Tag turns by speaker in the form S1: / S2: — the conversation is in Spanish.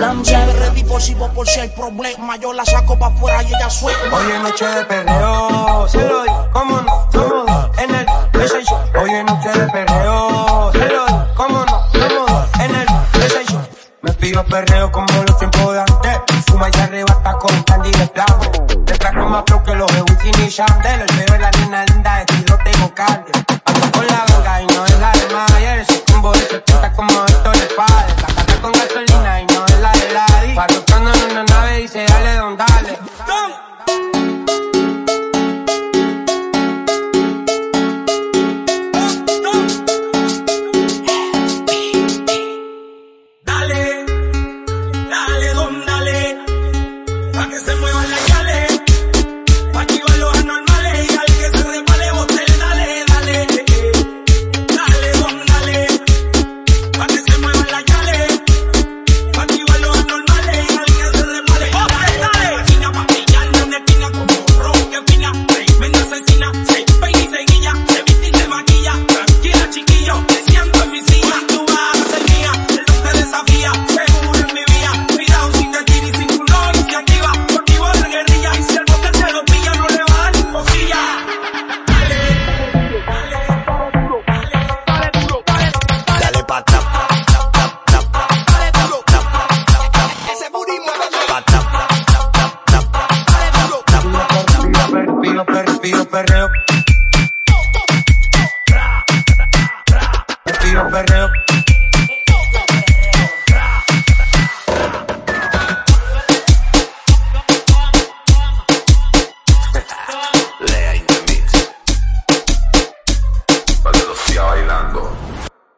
S1: el plan ya.
S2: Ready por si por si hay problema. Yo la saco pa' afuera y ella suelta.
S3: Oye, noche de perreo, se lo doy, cómo no, cómo en el PlayStation. Oye, noche de perreo, se lo doy, cómo no, cómo en el PlayStation. Me pido perreo como los tiempos de antes. Fuma y arrebata con candy de plamo. Te trajo más flow que los de Wisin y Chandel. El de la nena linda de Pido, perreo, perreo. Pido perreo.